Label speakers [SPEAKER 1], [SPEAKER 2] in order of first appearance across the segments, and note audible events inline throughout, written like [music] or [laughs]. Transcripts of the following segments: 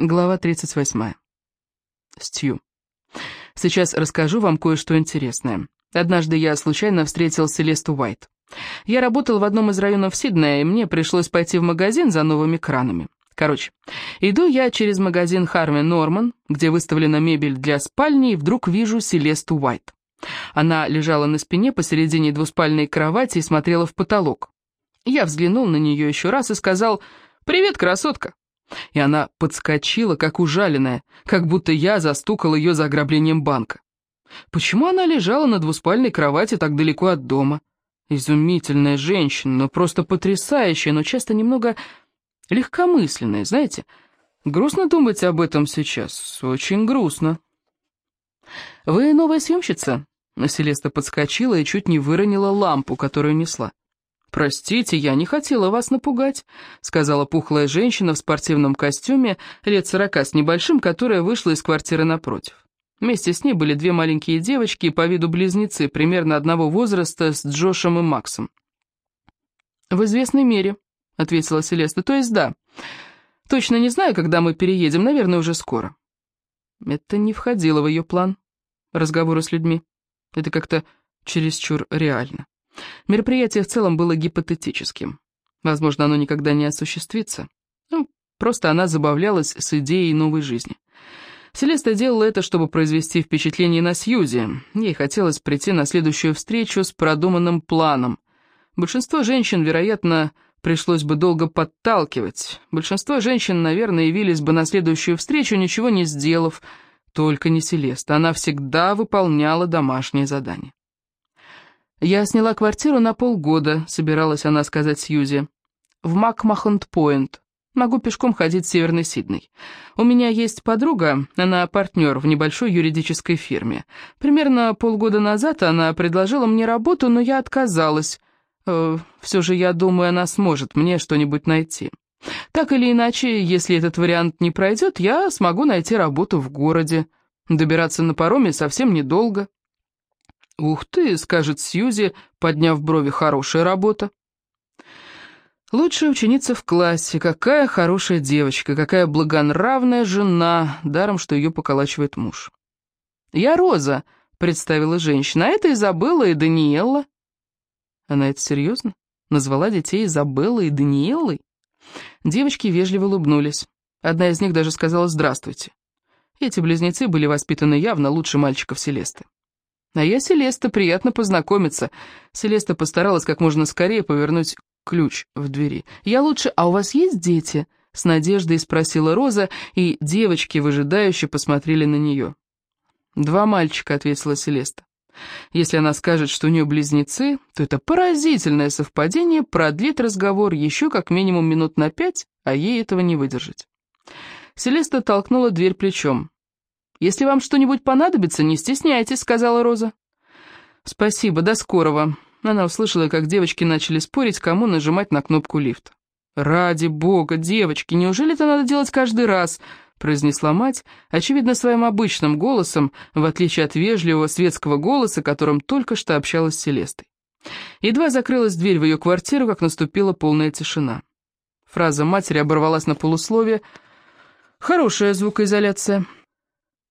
[SPEAKER 1] Глава 38. Стью. Сейчас расскажу вам кое-что интересное. Однажды я случайно встретил Селесту Уайт. Я работал в одном из районов Сиднея, и мне пришлось пойти в магазин за новыми кранами. Короче, иду я через магазин Харви Норман, где выставлена мебель для спальни, и вдруг вижу Селесту Уайт. Она лежала на спине посередине двуспальной кровати и смотрела в потолок. Я взглянул на нее еще раз и сказал «Привет, красотка!» И она подскочила, как ужаленная, как будто я застукал ее за ограблением банка. Почему она лежала на двуспальной кровати так далеко от дома? Изумительная женщина, но просто потрясающая, но часто немного легкомысленная, знаете? Грустно думать об этом сейчас, очень грустно. «Вы новая съемщица?» Селеста подскочила и чуть не выронила лампу, которую несла. «Простите, я не хотела вас напугать», — сказала пухлая женщина в спортивном костюме, лет сорока с небольшим, которая вышла из квартиры напротив. Вместе с ней были две маленькие девочки, по виду близнецы, примерно одного возраста, с Джошем и Максом. «В известной мере», — ответила Селеста, — «то есть да. Точно не знаю, когда мы переедем, наверное, уже скоро». Это не входило в ее план, разговоры с людьми. Это как-то чересчур реально. Мероприятие в целом было гипотетическим. Возможно, оно никогда не осуществится. Ну, просто она забавлялась с идеей новой жизни. Селеста делала это, чтобы произвести впечатление на Сьюзи. Ей хотелось прийти на следующую встречу с продуманным планом. Большинство женщин, вероятно, пришлось бы долго подталкивать. Большинство женщин, наверное, явились бы на следующую встречу, ничего не сделав. Только не Селеста. Она всегда выполняла домашние задания. «Я сняла квартиру на полгода», — собиралась она сказать Сьюзи. «В Макмахонт-Пойнт. Могу пешком ходить в Северный Сидней. У меня есть подруга, она партнер в небольшой юридической фирме. Примерно полгода назад она предложила мне работу, но я отказалась. Э, все же я думаю, она сможет мне что-нибудь найти. Так или иначе, если этот вариант не пройдет, я смогу найти работу в городе. Добираться на пароме совсем недолго». «Ух ты!» — скажет Сьюзи, подняв брови, «хорошая работа». Лучшая ученица в классе, какая хорошая девочка, какая благонравная жена, даром, что ее поколачивает муж. «Я Роза», — представила женщина, — «а это Изабелла и Даниэлла». Она это серьезно? Назвала детей Изабеллой и Даниэллой? Девочки вежливо улыбнулись. Одна из них даже сказала «здравствуйте». Эти близнецы были воспитаны явно лучше мальчиков Селесты. «А я Селеста, приятно познакомиться». Селеста постаралась как можно скорее повернуть ключ в двери. «Я лучше... А у вас есть дети?» С надеждой спросила Роза, и девочки выжидающе посмотрели на нее. «Два мальчика», — ответила Селеста. Если она скажет, что у нее близнецы, то это поразительное совпадение продлит разговор еще как минимум минут на пять, а ей этого не выдержать. Селеста толкнула дверь плечом. «Если вам что-нибудь понадобится, не стесняйтесь», — сказала Роза. «Спасибо, до скорого». Она услышала, как девочки начали спорить, кому нажимать на кнопку лифта. «Ради бога, девочки, неужели это надо делать каждый раз?» — произнесла мать, очевидно, своим обычным голосом, в отличие от вежливого светского голоса, которым только что общалась с Селестой. Едва закрылась дверь в ее квартиру, как наступила полная тишина. Фраза матери оборвалась на полусловие. «Хорошая звукоизоляция».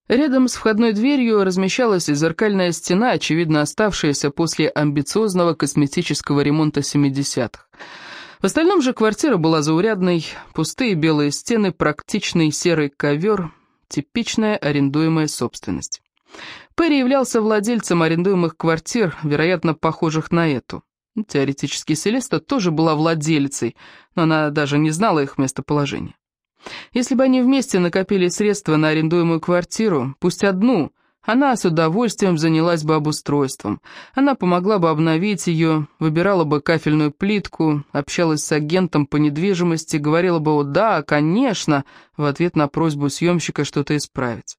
[SPEAKER 1] Рядом с входной дверью размещалась зеркальная стена, очевидно оставшаяся после амбициозного косметического ремонта 70-х. В остальном же квартира была заурядной, пустые белые стены, практичный серый ковер, типичная арендуемая собственность. Перри являлся владельцем арендуемых квартир, вероятно, похожих на эту. Теоретически Селеста тоже была владельцей, но она даже не знала их местоположения. Если бы они вместе накопили средства на арендуемую квартиру, пусть одну, она с удовольствием занялась бы обустройством. Она помогла бы обновить ее, выбирала бы кафельную плитку, общалась с агентом по недвижимости, говорила бы «О, да, конечно», в ответ на просьбу съемщика что-то исправить.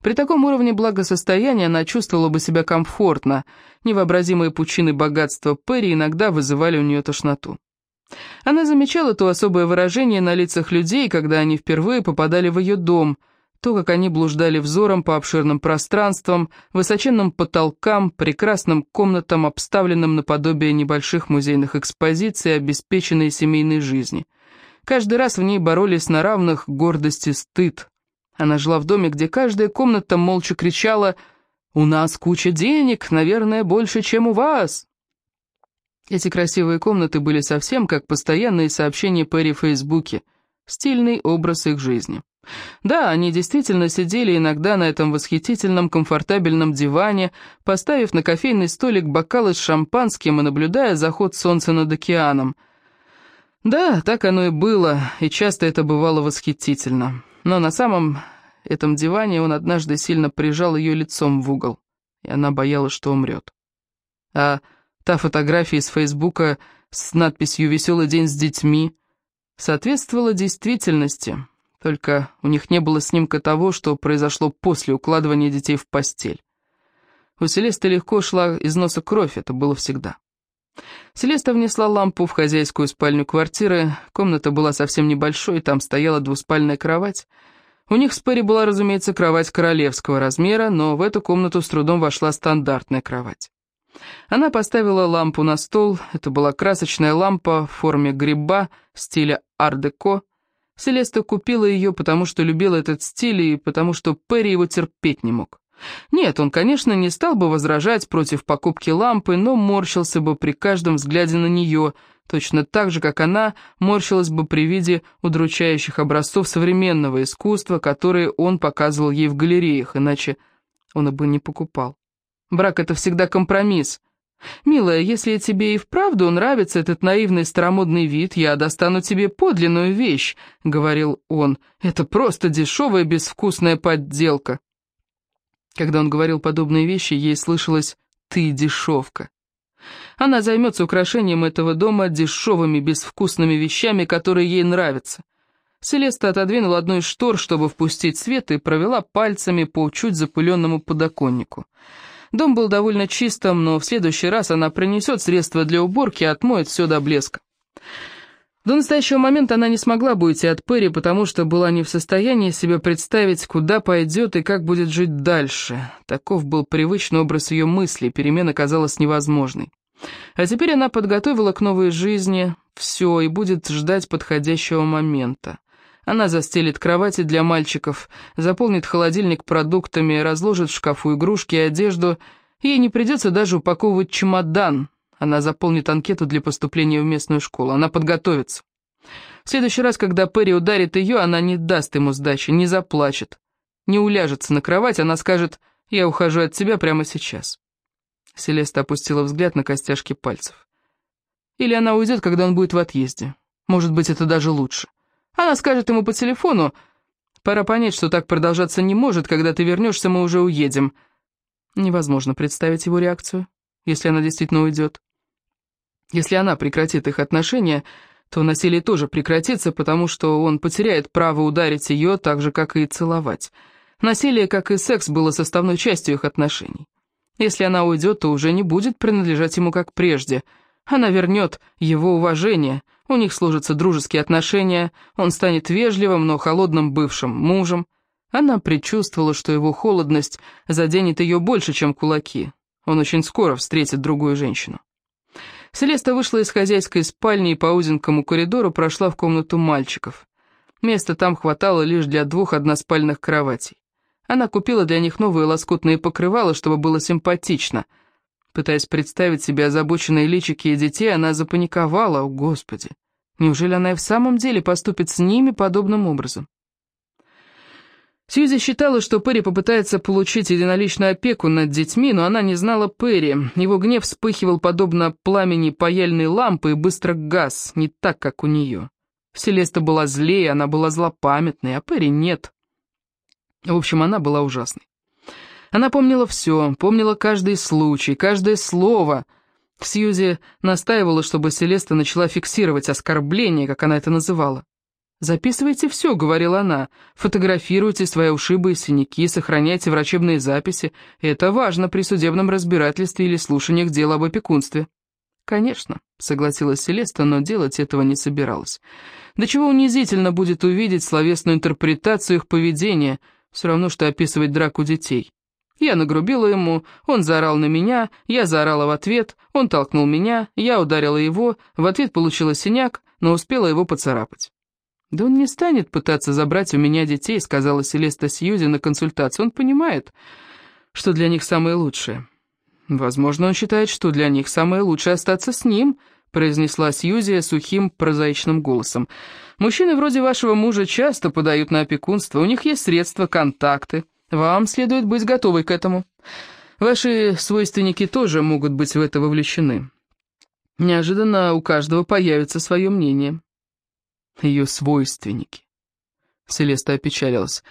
[SPEAKER 1] При таком уровне благосостояния она чувствовала бы себя комфортно. Невообразимые пучины богатства Перри иногда вызывали у нее тошноту. Она замечала то особое выражение на лицах людей, когда они впервые попадали в ее дом, то, как они блуждали взором по обширным пространствам, высоченным потолкам, прекрасным комнатам, обставленным наподобие небольших музейных экспозиций, обеспеченной семейной жизни. Каждый раз в ней боролись на равных гордость и стыд. Она жила в доме, где каждая комната молча кричала «У нас куча денег, наверное, больше, чем у вас». Эти красивые комнаты были совсем как постоянные сообщения Перри в Фейсбуке, стильный образ их жизни. Да, они действительно сидели иногда на этом восхитительном комфортабельном диване, поставив на кофейный столик бокалы с шампанским и наблюдая заход солнца над океаном. Да, так оно и было, и часто это бывало восхитительно. Но на самом этом диване он однажды сильно прижал ее лицом в угол, и она боялась, что умрет. А та фотография из Фейсбука с надписью «Веселый день с детьми» соответствовала действительности, только у них не было снимка того, что произошло после укладывания детей в постель. У Селесты легко шла из носа кровь, это было всегда. Селеста внесла лампу в хозяйскую спальню квартиры, комната была совсем небольшой, там стояла двуспальная кровать. У них с Перри была, разумеется, кровать королевского размера, но в эту комнату с трудом вошла стандартная кровать. Она поставила лампу на стол, это была красочная лампа в форме гриба стиля ар-деко, Селеста купила ее, потому что любила этот стиль и потому что Перри его терпеть не мог. Нет, он, конечно, не стал бы возражать против покупки лампы, но морщился бы при каждом взгляде на нее, точно так же, как она морщилась бы при виде удручающих образцов современного искусства, которые он показывал ей в галереях, иначе он бы не покупал. Брак — это всегда компромисс — «Милая, если тебе и вправду нравится этот наивный старомодный вид, я достану тебе подлинную вещь», — говорил он. «Это просто дешевая безвкусная подделка». Когда он говорил подобные вещи, ей слышалось «ты дешевка». Она займется украшением этого дома дешевыми безвкусными вещами, которые ей нравятся. Селеста отодвинула одну из штор, чтобы впустить свет, и провела пальцами по чуть запыленному подоконнику. Дом был довольно чистым, но в следующий раз она принесет средства для уборки и отмоет все до блеска. До настоящего момента она не смогла бы уйти от Перри, потому что была не в состоянии себе представить, куда пойдет и как будет жить дальше. Таков был привычный образ ее мыслей, перемена казалась невозможной. А теперь она подготовила к новой жизни все и будет ждать подходящего момента. Она застелит кровати для мальчиков, заполнит холодильник продуктами, разложит в шкафу игрушки и одежду. Ей не придется даже упаковывать чемодан. Она заполнит анкету для поступления в местную школу. Она подготовится. В следующий раз, когда Перри ударит ее, она не даст ему сдачи, не заплачет. Не уляжется на кровать, она скажет «Я ухожу от тебя прямо сейчас». Селеста опустила взгляд на костяшки пальцев. Или она уйдет, когда он будет в отъезде. Может быть, это даже лучше. Она скажет ему по телефону, «Пора понять, что так продолжаться не может, когда ты вернешься, мы уже уедем». Невозможно представить его реакцию, если она действительно уйдет. Если она прекратит их отношения, то насилие тоже прекратится, потому что он потеряет право ударить ее так же, как и целовать. Насилие, как и секс, было составной частью их отношений. Если она уйдет, то уже не будет принадлежать ему как прежде. Она вернет его уважение, у них сложатся дружеские отношения, он станет вежливым, но холодным бывшим мужем. Она предчувствовала, что его холодность заденет ее больше, чем кулаки. Он очень скоро встретит другую женщину. Селеста вышла из хозяйской спальни и по узенькому коридору прошла в комнату мальчиков. Места там хватало лишь для двух односпальных кроватей. Она купила для них новые лоскутные покрывала, чтобы было симпатично — Пытаясь представить себе озабоченные личики и детей, она запаниковала, о господи. Неужели она и в самом деле поступит с ними подобным образом? Сьюзи считала, что Перри попытается получить единоличную опеку над детьми, но она не знала Перри. Его гнев вспыхивал подобно пламени паяльной лампы и быстро газ, не так, как у нее. Селеста была злее, она была злопамятной, а Перри нет. В общем, она была ужасной. Она помнила все, помнила каждый случай, каждое слово. Сьюзи настаивала, чтобы Селеста начала фиксировать оскорбление, как она это называла. «Записывайте все», — говорила она. «Фотографируйте свои ушибы и синяки, сохраняйте врачебные записи. Это важно при судебном разбирательстве или слушаниях дела об опекунстве». «Конечно», — согласилась Селеста, но делать этого не собиралась. «До чего унизительно будет увидеть словесную интерпретацию их поведения, все равно, что описывать драку детей». Я нагрубила ему, он заорал на меня, я заорала в ответ, он толкнул меня, я ударила его, в ответ получила синяк, но успела его поцарапать. «Да он не станет пытаться забрать у меня детей», — сказала Селеста Сьюзи на консультации. «Он понимает, что для них самое лучшее». «Возможно, он считает, что для них самое лучшее остаться с ним», — произнесла Сьюзи сухим прозаичным голосом. «Мужчины вроде вашего мужа часто подают на опекунство, у них есть средства, контакты. Вам следует быть готовой к этому. Ваши свойственники тоже могут быть в это вовлечены. Неожиданно у каждого появится свое мнение» ее свойственники. Селеста опечалилась.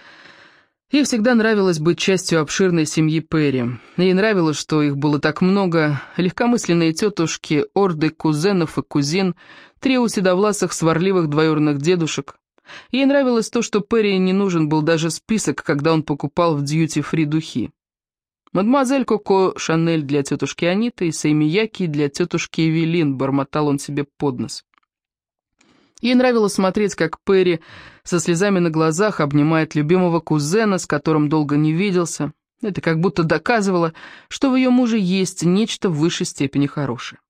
[SPEAKER 1] Ей всегда нравилось быть частью обширной семьи Перри. Ей нравилось, что их было так много, легкомысленные тетушки, орды кузенов и кузин, трио седовласых сварливых двоюродных дедушек. Ей нравилось то, что Перри не нужен был даже список, когда он покупал в дьюти-фри духи. «Мадемуазель Коко Шанель для тетушки Аниты и Сеймияки для тетушки Эвелин», — бормотал он себе под нос. Ей нравилось смотреть, как Перри со слезами на глазах обнимает любимого кузена, с которым долго не виделся. Это как будто доказывало, что в ее муже есть нечто в высшей степени хорошее.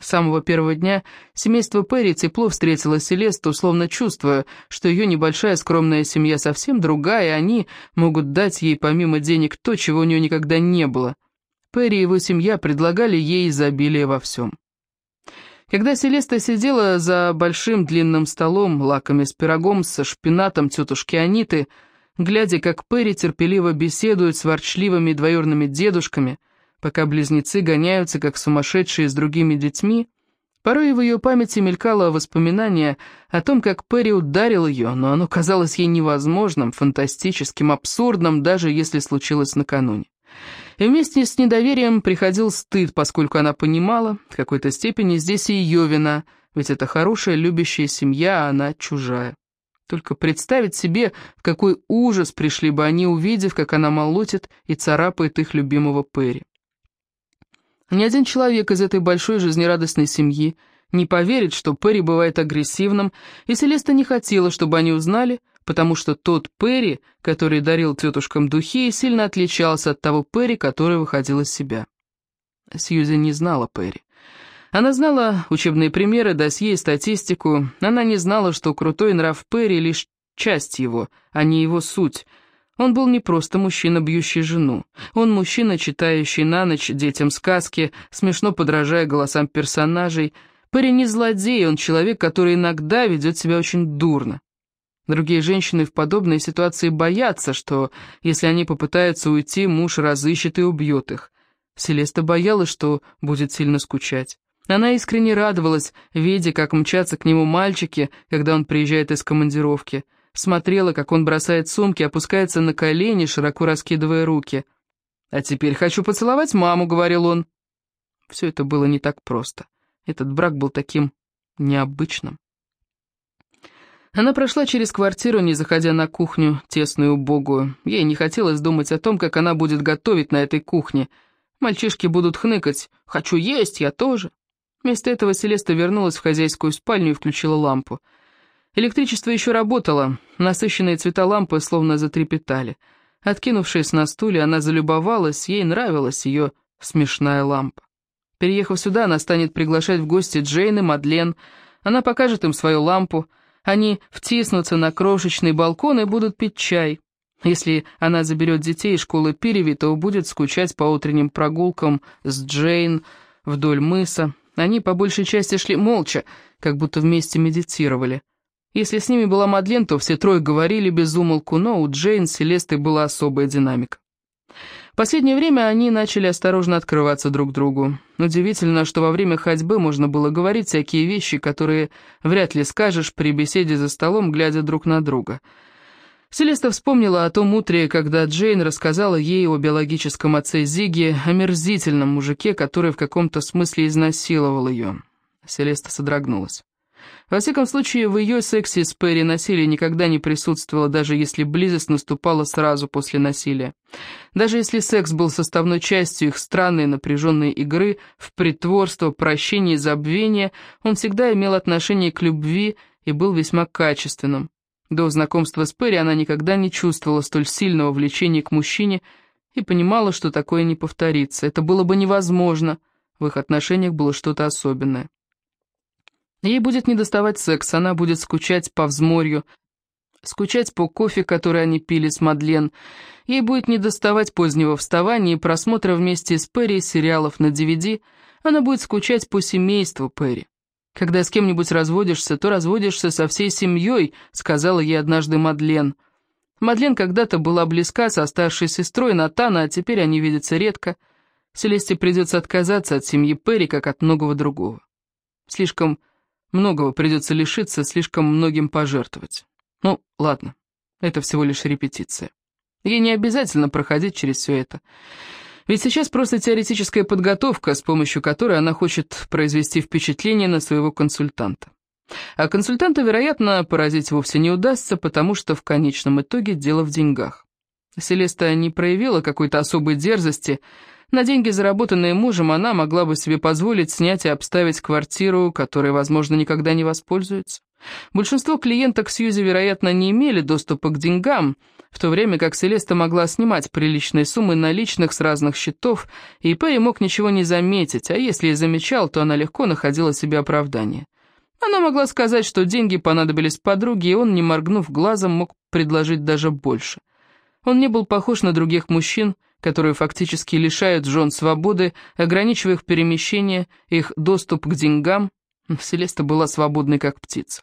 [SPEAKER 1] С самого первого дня семейство Перри тепло встретило Селесту, словно чувствуя, что ее небольшая скромная семья совсем другая, и они могут дать ей помимо денег то, чего у нее никогда не было. Перри и его семья предлагали ей изобилие во всем. Когда Селеста сидела за большим длинным столом, лаками с пирогом, со шпинатом тетушки Аниты, глядя, как Перри терпеливо беседует с ворчливыми двоюрными дедушками, пока близнецы гоняются, как сумасшедшие с другими детьми, порой в ее памяти мелькало воспоминание о том, как Перри ударил ее, но оно казалось ей невозможным, фантастическим, абсурдным, даже если случилось накануне. И вместе с недоверием приходил стыд, поскольку она понимала, в какой-то степени здесь и ее вина, ведь это хорошая, любящая семья, а она чужая. Только представить себе, в какой ужас пришли бы они, увидев, как она молотит и царапает их любимого Перри. Ни один человек из этой большой жизнерадостной семьи не поверит, что Перри бывает агрессивным, и Селеста не хотела, чтобы они узнали, потому что тот Перри, который дарил тетушкам духи, сильно отличался от того Перри, который выходил из себя. Сьюзи не знала Перри. Она знала учебные примеры, досье и статистику. Она не знала, что крутой нрав Перри — лишь часть его, а не его суть. Он был не просто мужчина, бьющий жену. Он мужчина, читающий на ночь детям сказки, смешно подражая голосам персонажей. Перри не злодей, он человек, который иногда ведет себя очень дурно. Другие женщины в подобной ситуации боятся, что, если они попытаются уйти, муж разыщет и убьет их. Селеста боялась, что будет сильно скучать. Она искренне радовалась, видя, как мчатся к нему мальчики, когда он приезжает из командировки. Смотрела, как он бросает сумки, опускается на колени, широко раскидывая руки. «А теперь хочу поцеловать маму», — говорил он. Все это было не так просто. Этот брак был таким необычным. Она прошла через квартиру, не заходя на кухню, тесную, убогую. Ей не хотелось думать о том, как она будет готовить на этой кухне. Мальчишки будут хныкать «Хочу есть, я тоже». Вместо этого Селеста вернулась в хозяйскую спальню и включила лампу. Электричество еще работало, насыщенные цвета лампы словно затрепетали. Откинувшись на стуле, она залюбовалась, ей нравилась ее смешная лампа. Переехав сюда, она станет приглашать в гости Джейн и Мадлен. Она покажет им свою лампу, они втиснутся на крошечный балкон и будут пить чай. Если она заберет детей из школы Пиреви, то будет скучать по утренним прогулкам с Джейн вдоль мыса. Они по большей части шли молча, как будто вместе медитировали. Если с ними была Мадлен, то все трое говорили без умолку, но у Джейн с Селестой была особая динамика последнее время они начали осторожно открываться друг другу. Удивительно, что во время ходьбы можно было говорить всякие вещи, которые вряд ли скажешь при беседе за столом, глядя друг на друга. Селеста вспомнила о том утре, когда Джейн рассказала ей о биологическом отце Зиги, о мерзительном мужике, который в каком-то смысле изнасиловал ее. Селеста содрогнулась. Во всяком случае, в ее сексе с Перри насилие никогда не присутствовало, даже если близость наступала сразу после насилия. Даже если секс был составной частью их странной напряженной игры в притворство, прощение и забвение, он всегда имел отношение к любви и был весьма качественным. До знакомства с Перри она никогда не чувствовала столь сильного влечения к мужчине и понимала, что такое не повторится. Это было бы невозможно. В их отношениях было что-то особенное. Ей будет недоставать секс, она будет скучать по взморью, скучать по кофе, который они пили с Мадлен. Ей будет недоставать позднего вставания и просмотра вместе с Перри сериалов на DVD. Она будет скучать по семейству Перри. «Когда с кем-нибудь разводишься, то разводишься со всей семьей», — сказала ей однажды Мадлен. Мадлен когда-то была близка со старшей сестрой Натана, а теперь они видятся редко. Селесте придется отказаться от семьи Перри, как от многого другого. Слишком Многого придется лишиться, слишком многим пожертвовать. Ну, ладно, это всего лишь репетиция. Ей не обязательно проходить через все это. Ведь сейчас просто теоретическая подготовка, с помощью которой она хочет произвести впечатление на своего консультанта. А консультанта, вероятно, поразить вовсе не удастся, потому что в конечном итоге дело в деньгах. Селеста не проявила какой-то особой дерзости, на деньги, заработанные мужем, она могла бы себе позволить снять и обставить квартиру, которой, возможно, никогда не воспользуется. Большинство клиенток Сьюзи, вероятно, не имели доступа к деньгам, в то время как Селеста могла снимать приличные суммы наличных с разных счетов, и Перри мог ничего не заметить, а если и замечал, то она легко находила себе оправдание. Она могла сказать, что деньги понадобились подруге, и он, не моргнув глазом, мог предложить даже больше. Он не был похож на других мужчин, которые фактически лишают жен свободы, ограничивая их перемещение, их доступ к деньгам. [laughs] Селеста была свободной, как птица.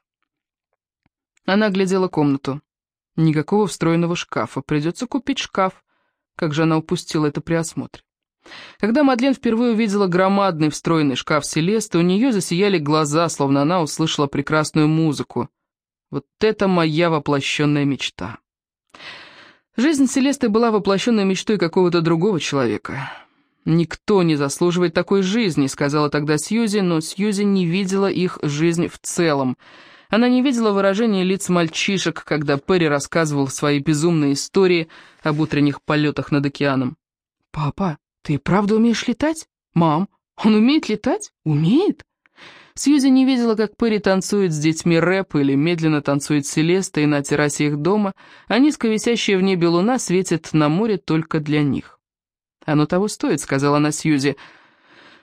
[SPEAKER 1] Она глядела комнату. Никакого встроенного шкафа. Придется купить шкаф. Как же она упустила это при осмотре. Когда Мадлен впервые увидела громадный встроенный шкаф Селесты, у нее засияли глаза, словно она услышала прекрасную музыку. Вот это моя воплощенная мечта. Жизнь Селесты была воплощенной мечтой какого-то другого человека. «Никто не заслуживает такой жизни», — сказала тогда Сьюзи, но Сьюзи не видела их жизнь в целом. Она не видела выражения лиц мальчишек, когда Перри рассказывал свои безумные истории об утренних полетах над океаном. «Папа, ты правда умеешь летать? Мам, он умеет летать? Умеет?» Сьюзи не видела, как Перри танцует с детьми рэп или медленно танцует Селеста, и на террасе их дома, а низко висящая в небе луна светит на море только для них. «Оно того стоит», — сказала она Сьюзи.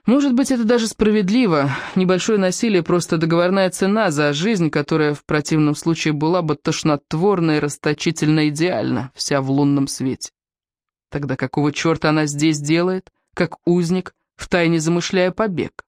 [SPEAKER 1] «Может быть, это даже справедливо. Небольшое насилие — просто договорная цена за жизнь, которая в противном случае была бы тошнотворно и расточительно идеальна, вся в лунном свете. Тогда какого черта она здесь делает, как узник, втайне замышляя побег?»